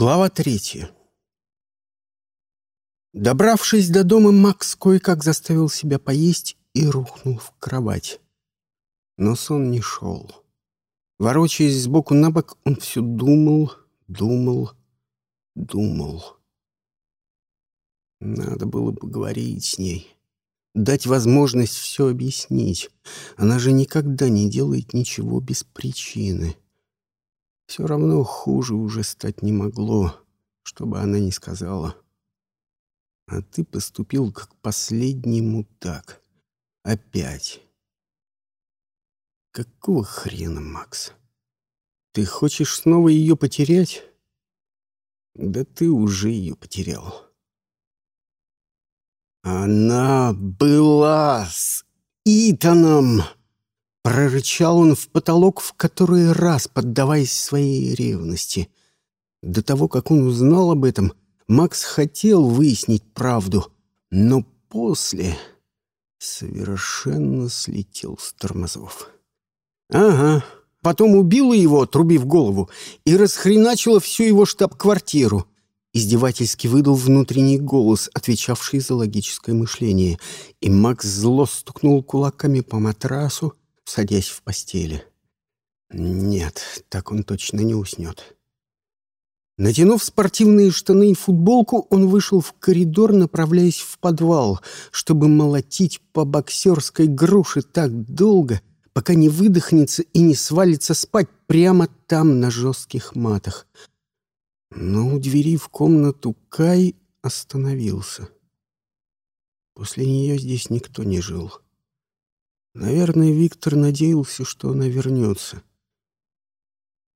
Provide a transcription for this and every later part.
Глава третья. Добравшись до дома, Макс кое-как заставил себя поесть и рухнул в кровать. Но сон не шел. Ворочаясь сбоку на бок, он все думал, думал, думал. Надо было поговорить с ней, дать возможность все объяснить. Она же никогда не делает ничего без причины. Все равно хуже уже стать не могло, чтобы она не сказала. А ты поступил как последний мудак. Опять. Какого хрена, Макс? Ты хочешь снова ее потерять? Да ты уже ее потерял. Она была с Итаном. Прорычал он в потолок в который раз, поддаваясь своей ревности. До того, как он узнал об этом, Макс хотел выяснить правду, но после совершенно слетел с тормозов. «Ага, потом убила его, отрубив голову, и расхреначила всю его штаб-квартиру», издевательски выдал внутренний голос, отвечавший за логическое мышление, и Макс зло стукнул кулаками по матрасу, садясь в постели. Нет, так он точно не уснет. Натянув спортивные штаны и футболку, он вышел в коридор, направляясь в подвал, чтобы молотить по боксерской груше так долго, пока не выдохнется и не свалится спать прямо там, на жестких матах. Но у двери в комнату Кай остановился. После нее здесь никто не жил. Наверное, Виктор надеялся, что она вернется.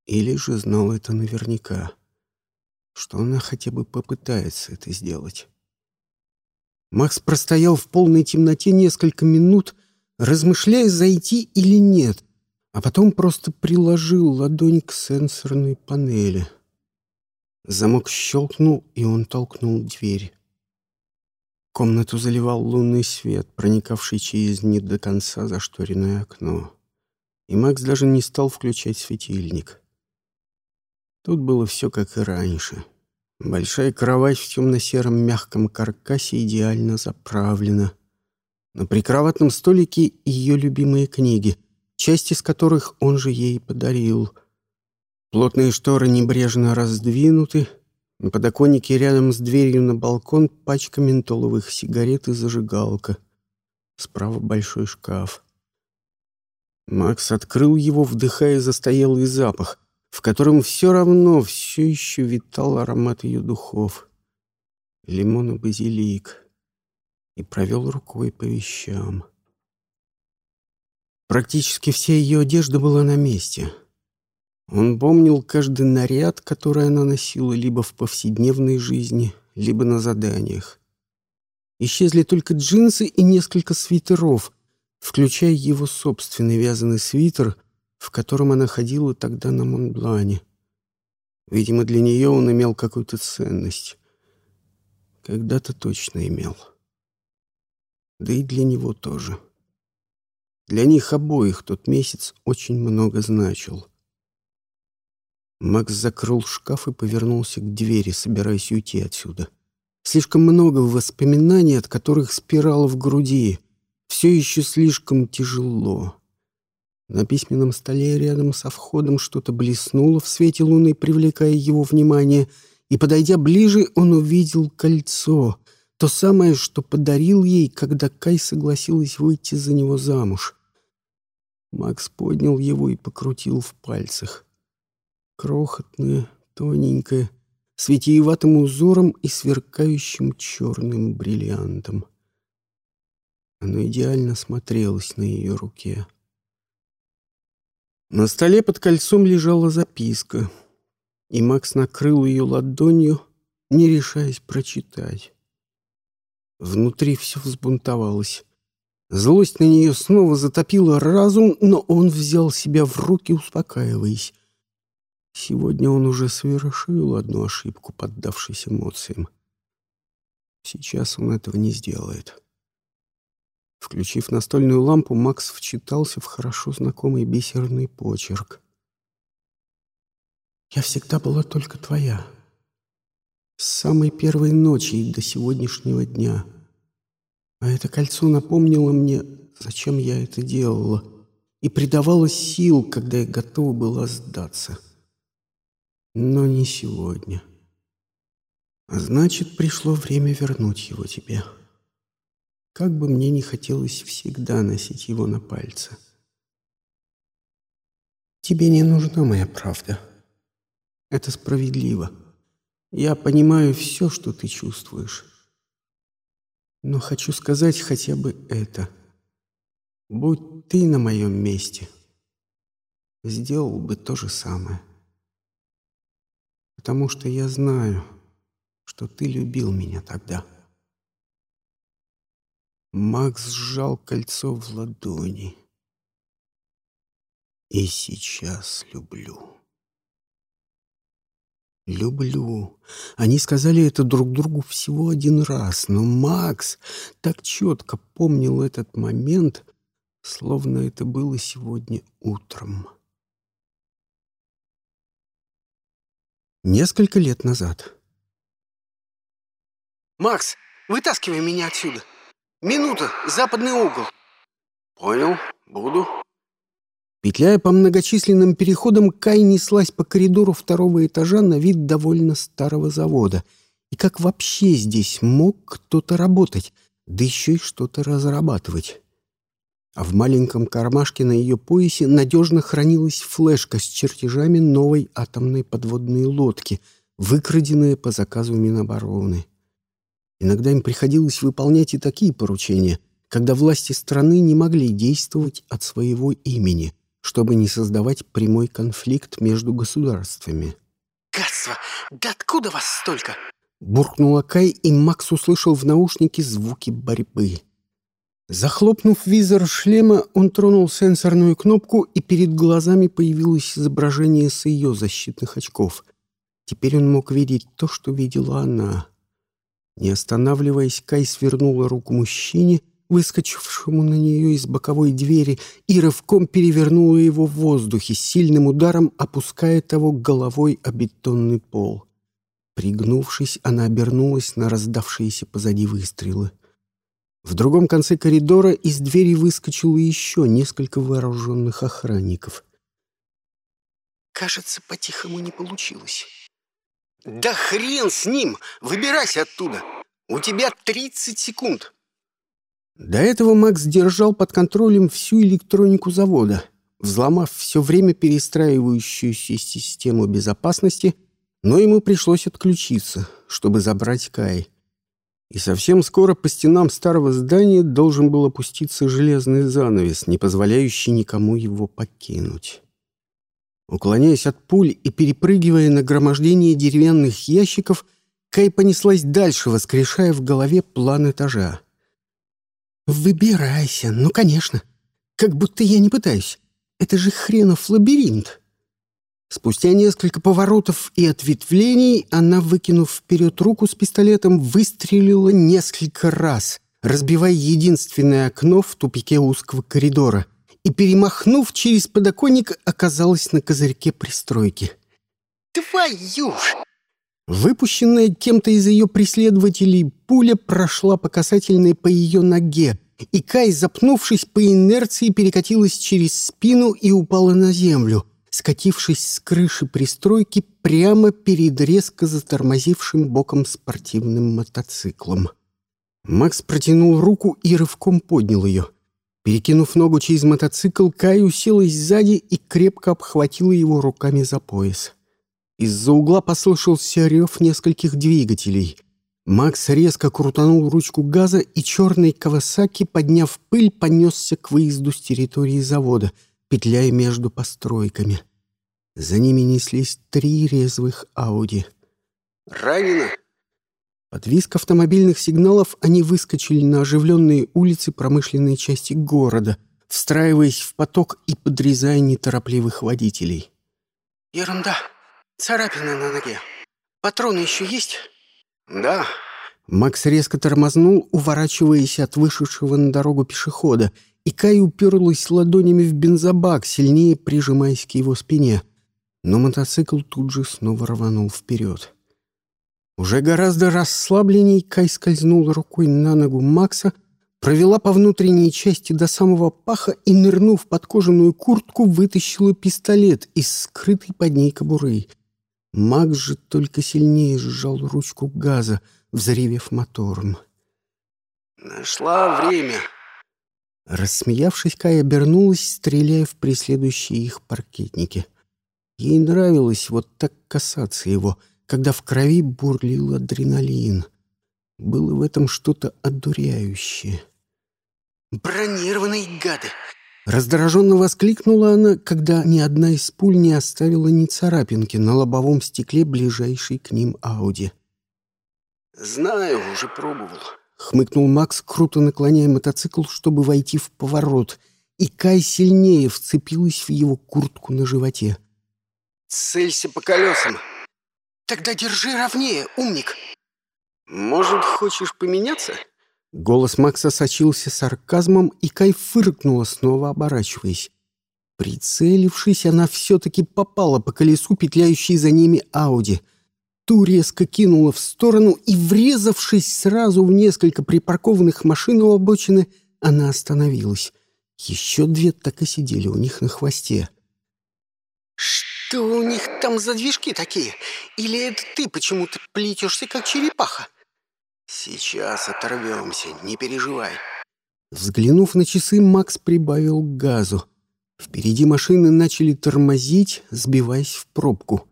Или же знал это наверняка, что она хотя бы попытается это сделать. Макс простоял в полной темноте несколько минут, размышляя, зайти или нет, а потом просто приложил ладонь к сенсорной панели. Замок щелкнул, и он толкнул дверь. Комнату заливал лунный свет, проникавший через не до конца зашторенное окно. И Макс даже не стал включать светильник. Тут было все как и раньше. Большая кровать в темно-сером мягком каркасе идеально заправлена. На прикроватном столике ее любимые книги, часть из которых он же ей подарил. Плотные шторы небрежно раздвинуты — на подоконнике рядом с дверью на балкон пачка ментоловых сигарет и зажигалка. Справа большой шкаф. Макс открыл его, вдыхая застоялый запах, в котором все равно все еще витал аромат ее духов. Лимон и базилик. И провел рукой по вещам. Практически вся ее одежда была на месте — он помнил каждый наряд, который она носила либо в повседневной жизни, либо на заданиях. Исчезли только джинсы и несколько свитеров, включая его собственный вязаный свитер, в котором она ходила тогда на Монблане. Видимо, для нее он имел какую-то ценность. Когда-то точно имел. Да и для него тоже. Для них обоих тот месяц очень много значил — Макс закрыл шкаф и повернулся к двери, собираясь уйти отсюда. Слишком много воспоминаний, от которых спирала в груди. Все еще слишком тяжело. На письменном столе рядом со входом что-то блеснуло в свете луны, привлекая его внимание, и, подойдя ближе, он увидел кольцо, то самое, что подарил ей, когда Кай согласилась выйти за него замуж. Макс поднял его и покрутил в пальцах крохотное, тоненькое, с витиеватым узором и сверкающим черным бриллиантом. Оно идеально смотрелось на ее руке. На столе под кольцом лежала записка, и Макс накрыл ее ладонью, не решаясь прочитать. Внутри все взбунтовалось. Злость на нее снова затопила разум, но он взял себя в руки, успокаиваясь. Сегодня он уже совершил одну ошибку, поддавшись эмоциям. Сейчас он этого не сделает. Включив настольную лампу, Макс вчитался в хорошо знакомый бисерный почерк. «Я всегда была только твоя. С самой первой ночи и до сегодняшнего дня. А это кольцо напомнило мне, зачем я это делала, и придавало сил, когда я готова была сдаться. Но не сегодня. А значит, пришло время вернуть его тебе. Как бы мне не хотелось всегда носить его на пальце. Тебе не нужна моя правда. Это справедливо. Я понимаю все, что ты чувствуешь. Но хочу сказать хотя бы это. Будь ты на моем месте, сделал бы то же самое. Потому что я знаю, что ты любил меня тогда. Макс сжал кольцо в ладони. И сейчас люблю. «Люблю». Они сказали это друг другу всего один раз, но Макс так четко помнил этот момент, словно это было сегодня утром. Несколько лет назад. «Макс, вытаскивай меня отсюда. Минута, западный угол». «Понял, буду». Петляя по многочисленным переходам, Кай неслась по коридору второго этажа на вид довольно старого завода. И как вообще здесь мог кто-то работать, да еще и что-то разрабатывать? А в маленьком кармашке на ее поясе надежно хранилась флешка с чертежами новой атомной подводной лодки, выкраденная по заказу Минобороны. Иногда им приходилось выполнять и такие поручения, когда власти страны не могли действовать от своего имени — чтобы не создавать прямой конфликт между государствами. «Гадство! Да откуда вас столько?» Буркнула Кай, и Макс услышал в наушнике звуки борьбы. Захлопнув визор шлема, он тронул сенсорную кнопку, и перед глазами появилось изображение с ее защитных очков. Теперь он мог видеть то, что видела она. Не останавливаясь, Кай свернула руку мужчине — выскочившему на нее из боковой двери, и рывком перевернула его в воздухе, сильным ударом опуская того головой о бетонный пол. Пригнувшись, она обернулась на раздавшиеся позади выстрелы. В другом конце коридора из двери выскочило еще несколько вооруженных охранников. «Кажется, по-тихому не получилось». «Да хрен с ним! Выбирайся оттуда! У тебя тридцать секунд!» До этого Макс держал под контролем всю электронику завода, взломав все время перестраивающуюся систему безопасности, но ему пришлось отключиться, чтобы забрать Кай. И совсем скоро по стенам старого здания должен был опуститься железный занавес, не позволяющий никому его покинуть. Уклоняясь от пуль и перепрыгивая на громождение деревянных ящиков, Кай понеслась дальше, воскрешая в голове план этажа. «Выбирайся, ну, конечно. Как будто я не пытаюсь. Это же хренов лабиринт». Спустя несколько поворотов и ответвлений она, выкинув вперед руку с пистолетом, выстрелила несколько раз, разбивая единственное окно в тупике узкого коридора, и, перемахнув через подоконник, оказалась на козырьке пристройки. «Твою ж!» Выпущенная кем-то из ее преследователей пуля прошла по касательной по ее ноге, и Кай, запнувшись по инерции, перекатилась через спину и упала на землю, скатившись с крыши пристройки прямо перед резко затормозившим боком спортивным мотоциклом. Макс протянул руку и рывком поднял ее. Перекинув ногу через мотоцикл, Кай уселась сзади и крепко обхватила его руками за пояс. Из-за угла послышался рев нескольких двигателей. Макс резко крутанул ручку газа, и черный Кавасаки, подняв пыль, понесся к выезду с территории завода, петляя между постройками. За ними неслись три резвых Ауди. «Ранено!» Под виск автомобильных сигналов они выскочили на оживленные улицы промышленной части города, встраиваясь в поток и подрезая неторопливых водителей. «Ерунда!» Царапина на ноге. Патроны еще есть? Да. Макс резко тормознул, уворачиваясь от вышедшего на дорогу пешехода, и Кай уперлась ладонями в бензобак, сильнее прижимаясь к его спине. Но мотоцикл тут же снова рванул вперед. Уже гораздо расслабленней Кай скользнула рукой на ногу Макса, провела по внутренней части до самого паха и, нырнув под кожаную куртку, вытащила пистолет из скрытой под ней кобуры. Макс же только сильнее сжал ручку газа, взревев мотором. «Нашла время!» Рассмеявшись, Кай обернулась, стреляя в преследующие их паркетники. Ей нравилось вот так касаться его — когда в крови бурлил адреналин. Было в этом что-то одуряющее. «Бронированные гады!» Раздраженно воскликнула она, когда ни одна из пуль не оставила ни царапинки на лобовом стекле ближайшей к ним Ауди. «Знаю, уже пробовал», — хмыкнул Макс, круто наклоняя мотоцикл, чтобы войти в поворот, и Кай сильнее вцепилась в его куртку на животе. «Целься по колесам!» Тогда держи ровнее, умник. Может, хочешь поменяться? Голос Макса сочился сарказмом, и Кай фыркнула, снова оборачиваясь. Прицелившись, она все-таки попала по колесу, петляющей за ними Ауди. Ту резко кинула в сторону, и, врезавшись сразу в несколько припаркованных машин у обочины, она остановилась. Еще две так и сидели у них на хвосте. «Что у них там за движки такие? Или это ты почему-то плетешься, как черепаха?» «Сейчас оторвемся, не переживай». Взглянув на часы, Макс прибавил газу. Впереди машины начали тормозить, сбиваясь в пробку.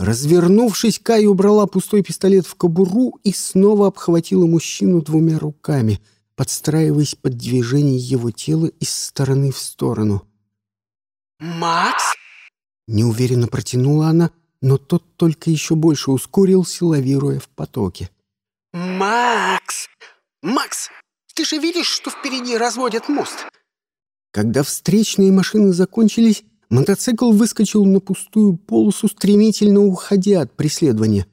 Развернувшись, Кай убрала пустой пистолет в кобуру и снова обхватила мужчину двумя руками, подстраиваясь под движение его тела из стороны в сторону. «Макс?» Неуверенно протянула она, но тот только еще больше ускорился, лавируя в потоке. «Макс! Макс! Ты же видишь, что впереди разводят мост?» Когда встречные машины закончились, мотоцикл выскочил на пустую полосу, стремительно уходя от преследования.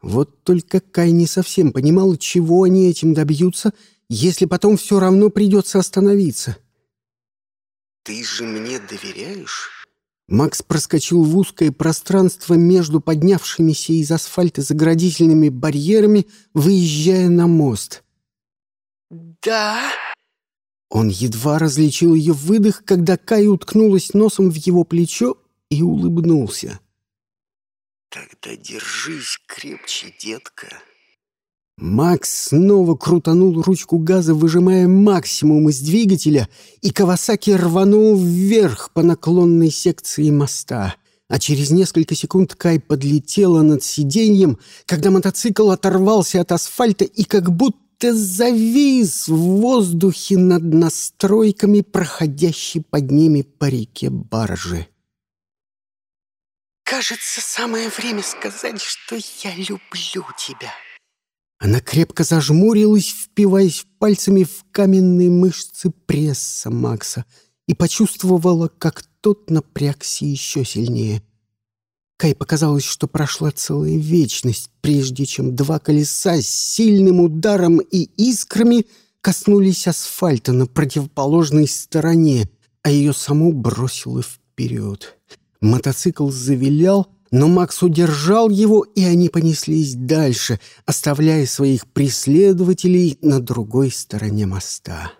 Вот только Кай не совсем понимал, чего они этим добьются, если потом все равно придется остановиться. «Ты же мне доверяешь?» Макс проскочил в узкое пространство между поднявшимися из асфальта заградительными барьерами, выезжая на мост. «Да?» Он едва различил ее выдох, когда Кай уткнулась носом в его плечо и улыбнулся. «Тогда держись крепче, детка». Макс снова крутанул ручку газа, выжимая максимум из двигателя, и Кавасаки рванул вверх по наклонной секции моста. А через несколько секунд Кай подлетела над сиденьем, когда мотоцикл оторвался от асфальта и как будто завис в воздухе над настройками, проходящей под ними по реке баржи. «Кажется, самое время сказать, что я люблю тебя», она крепко зажмурилась, впиваясь пальцами в каменные мышцы пресса Макса и почувствовала, как тот напрягся еще сильнее. Кай показалось, что прошла целая вечность, прежде чем два колеса с сильным ударом и искрами коснулись асфальта на противоположной стороне, а ее саму бросило вперед. Мотоцикл завилял, но Макс удержал его, и они понеслись дальше, оставляя своих преследователей на другой стороне моста.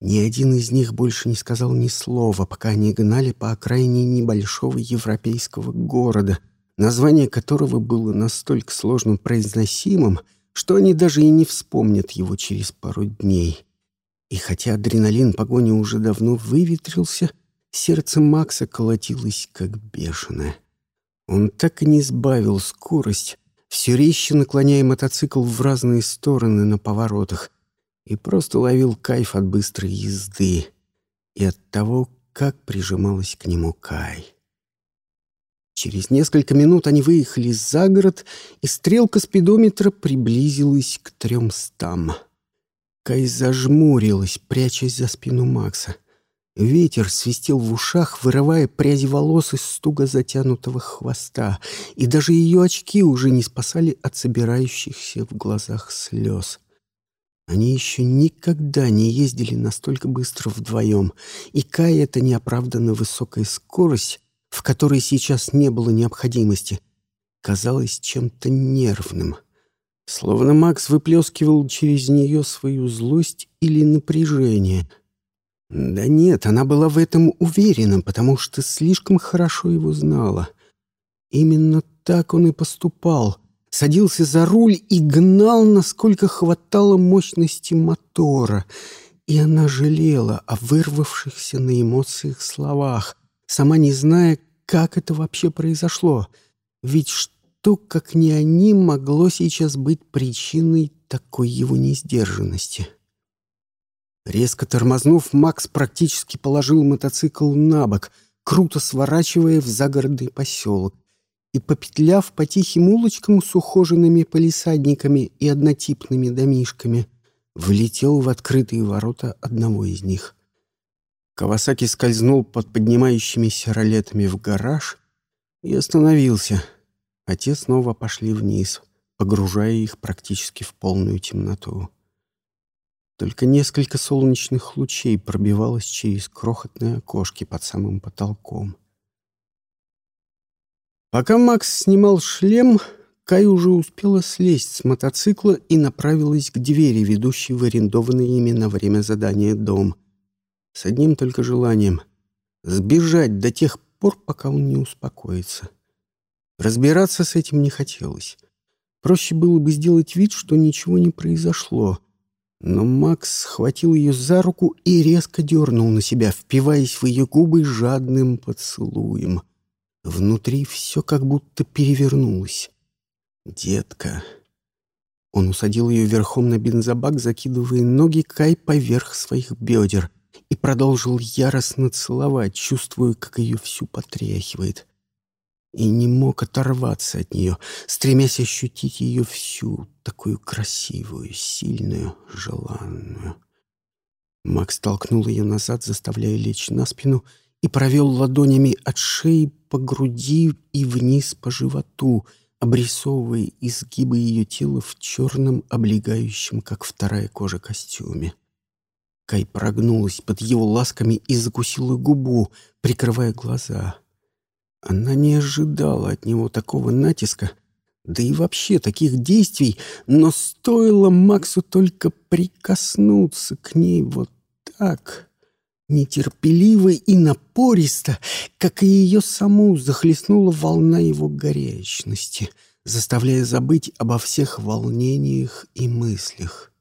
Ни один из них больше не сказал ни слова, пока они гнали по окраине небольшого европейского города, название которого было настолько сложно произносимым, что они даже и не вспомнят его через пару дней. И хотя адреналин погони уже давно выветрился, сердце Макса колотилось как бешеное. Он так и не сбавил скорость, все резче наклоняя мотоцикл в разные стороны на поворотах, и просто ловил кайф от быстрой езды и от того, как прижималась к нему Кай. Через несколько минут они выехали за город, и стрелка спидометра приблизилась к трёмстам. Кай зажмурилась, прячась за спину Макса. Ветер свистел в ушах, вырывая пряди волос из туго затянутого хвоста, и даже ее очки уже не спасали от собирающихся в глазах слез. Они еще никогда не ездили настолько быстро вдвоем, и Кай это неоправданно высокая скорость, в которой сейчас не было необходимости, казалась чем-то нервным. Словно Макс выплескивал через нее свою злость или напряжение. Да нет, она была в этом уверена, потому что слишком хорошо его знала. Именно так он и поступал. Садился за руль и гнал, насколько хватало мощности мотора. И она жалела о вырвавшихся на эмоциях словах, сама не зная, как это вообще произошло. Ведь что, как не они, могло сейчас быть причиной такой его несдержанности? Резко тормознув, Макс практически положил мотоцикл на бок, круто сворачивая в загородный поселок и, попетляв по тихим улочкам с ухоженными полисадниками и однотипными домишками, влетел в открытые ворота одного из них. Кавасаки скользнул под поднимающимися ролетами в гараж и остановился, а те снова пошли вниз, погружая их практически в полную темноту. Только несколько солнечных лучей пробивалось через крохотные окошки под самым потолком. Пока Макс снимал шлем, Кай уже успела слезть с мотоцикла и направилась к двери, ведущей в арендованный ими на время задания дом. С одним только желанием — сбежать до тех пор, пока он не успокоится. Разбираться с этим не хотелось. Проще было бы сделать вид, что ничего не произошло. Но Макс схватил ее за руку и резко дернул на себя, впиваясь в ее губы жадным поцелуем — Внутри все как будто перевернулось. «Детка!» Он усадил ее верхом на бензобак, закидывая ноги Кай поверх своих бедер, и продолжил яростно целовать, чувствуя, как ее всю потряхивает. И не мог оторваться от нее, стремясь ощутить ее всю, такую красивую, сильную, желанную. Макс толкнул ее назад, заставляя лечь на спину, и провел ладонями от шеи по груди и вниз по животу, обрисовывая изгибы ее тела в черном, облегающем, как вторая кожа, костюме. Кай прогнулась под его ласками и закусила губу, прикрывая глаза. Она не ожидала от него такого натиска, да и вообще таких действий, но стоило Максу только прикоснуться к ней вот так, нетерпеливо и напористо, как и ее саму захлестнула волна его горячности, заставляя забыть обо всех волнениях и мыслях.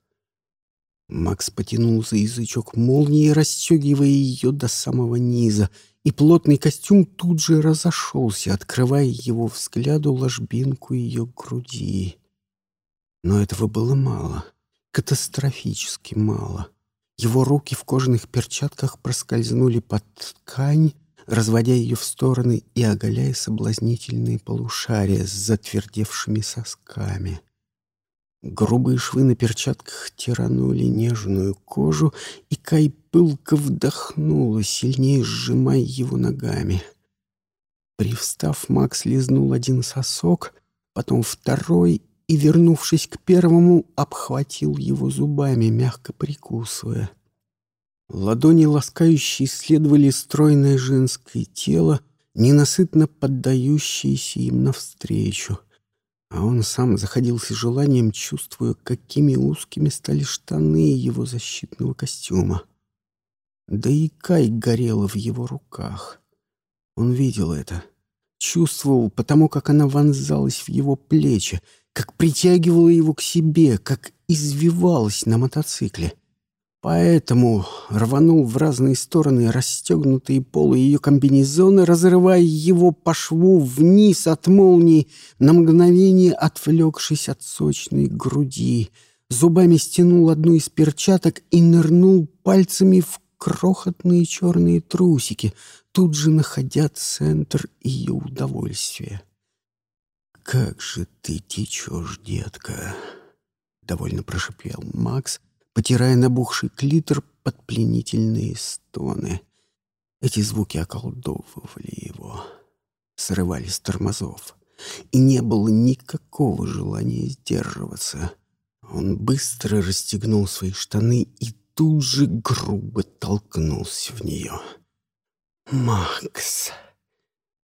Макс потянул за язычок молнии, расстегивая ее до самого низа, и плотный костюм тут же разошелся, открывая его взгляду ложбинку ее груди. Но этого было мало, катастрофически мало — его руки в кожаных перчатках проскользнули под ткань, разводя ее в стороны и оголяя соблазнительные полушария с затвердевшими сосками. Грубые швы на перчатках тиранули нежную кожу, и Кай пылко вдохнула, сильнее сжимая его ногами. Привстав, Макс лизнул один сосок, потом второй и, вернувшись к первому, обхватил его зубами, мягко прикусывая. Ладони ласкающие исследовали стройное женское тело, ненасытно поддающееся им навстречу. А он сам заходился желанием, чувствуя, какими узкими стали штаны его защитного костюма. Да и Кай горела в его руках. Он видел это. Чувствовал, потому как она вонзалась в его плечи, как притягивала его к себе, как извивалась на мотоцикле. Поэтому рванул в разные стороны расстегнутые полы ее комбинезона, разрывая его по шву вниз от молнии, на мгновение отвлекшись от сочной груди. Зубами стянул одну из перчаток и нырнул пальцами в крохотные черные трусики, тут же находя центр ее удовольствия. «Как же ты течешь, детка!» — довольно прошипел Макс, потирая набухший клитор под пленительные стоны. Эти звуки околдовывали его, срывали с тормозов, и не было никакого желания сдерживаться. Он быстро расстегнул свои штаны и тут же грубо толкнулся в нее. «Макс!»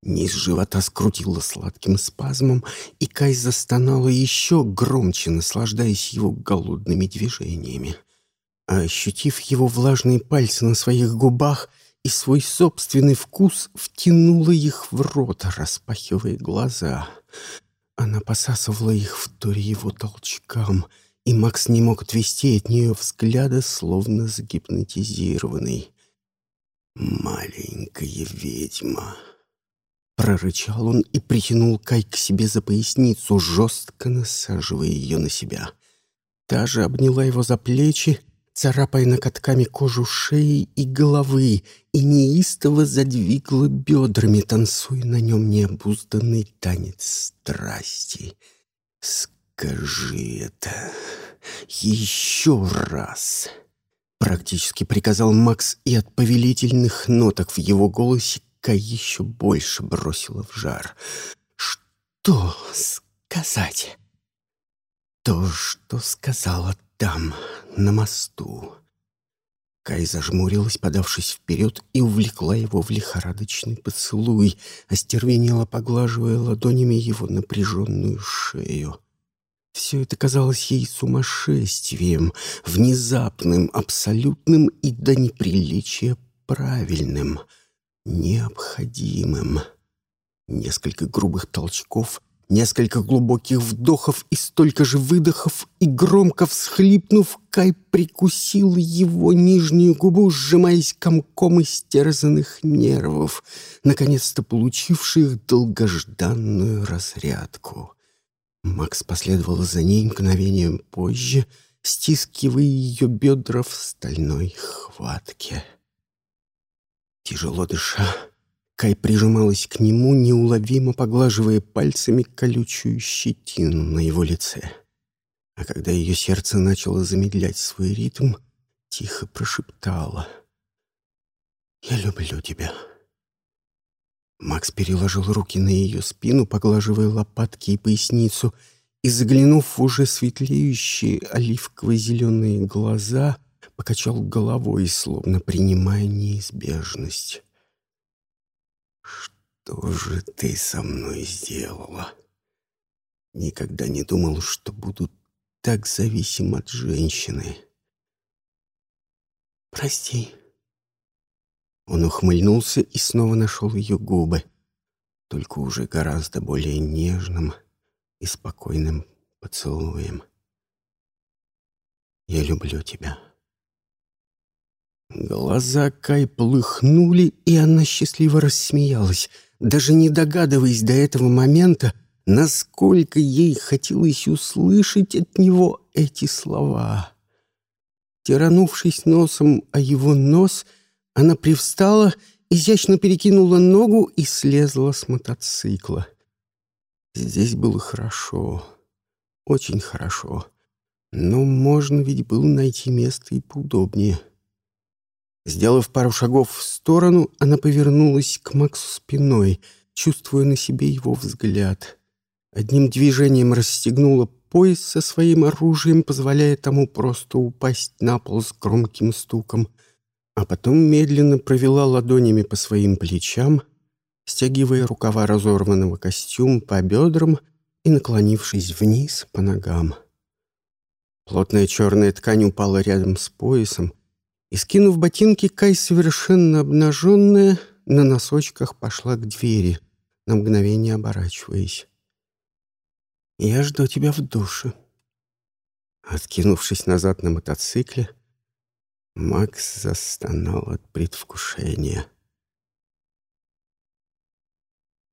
Низ живота скрутило сладким спазмом, и Кай застонала еще громче, наслаждаясь его голодными движениями. А ощутив его влажные пальцы на своих губах и свой собственный вкус, втянула их в рот, распахивая глаза. Она посасывала их в торе его толчкам, и Макс не мог отвести от нее взгляда, словно загипнотизированный. «Маленькая ведьма!» Прорычал он и притянул Кай к себе за поясницу, жестко насаживая ее на себя. Та же обняла его за плечи, царапая накатками кожу шеи и головы, и неистово задвигла бедрами, танцуя на нем необузданный танец страсти. «Скажи это еще раз!» Практически приказал Макс, и от повелительных ноток в его голосе Кай еще больше бросила в жар. «Что сказать?» «То, что сказала там, на мосту». Кай зажмурилась, подавшись вперед, и увлекла его в лихорадочный поцелуй, остервенела, поглаживая ладонями его напряженную шею. Все это казалось ей сумасшествием, внезапным, абсолютным и до неприличия правильным — необходимым. Несколько грубых толчков, несколько глубоких вдохов и столько же выдохов, и громко всхлипнув, Кай прикусил его нижнюю губу, сжимаясь комком истерзанных нервов, наконец-то получивших долгожданную разрядку. Макс последовал за ней мгновением позже, стискивая ее бедра в стальной хватке. Тяжело дыша, Кай прижималась к нему, неуловимо поглаживая пальцами колючую щетину на его лице. А когда ее сердце начало замедлять свой ритм, тихо прошептала «Я люблю тебя». Макс переложил руки на ее спину, поглаживая лопатки и поясницу, и, заглянув в уже светлеющие оливково-зеленые глаза — покачал головой, словно принимая неизбежность. «Что же ты со мной сделала? Никогда не думал, что буду так зависим от женщины. Прости». Он ухмыльнулся и снова нашел ее губы, только уже гораздо более нежным и спокойным поцелуем. «Я люблю тебя». Глаза Кай плыхнули, и она счастливо рассмеялась, даже не догадываясь до этого момента, насколько ей хотелось услышать от него эти слова. Тиранувшись носом о его нос, она привстала, изящно перекинула ногу и слезла с мотоцикла. Здесь было хорошо, очень хорошо, но можно ведь было найти место и поудобнее. — Сделав пару шагов в сторону, она повернулась к Максу спиной, чувствуя на себе его взгляд. Одним движением расстегнула пояс со своим оружием, позволяя тому просто упасть на пол с громким стуком, а потом медленно провела ладонями по своим плечам, стягивая рукава разорванного костюма по бедрам и наклонившись вниз по ногам. Плотная черная ткань упала рядом с поясом, и, скинув ботинки, Кай, совершенно обнаженная, на носочках пошла к двери, на мгновение оборачиваясь. «Я жду тебя в душе». Откинувшись назад на мотоцикле, Макс застонал от предвкушения.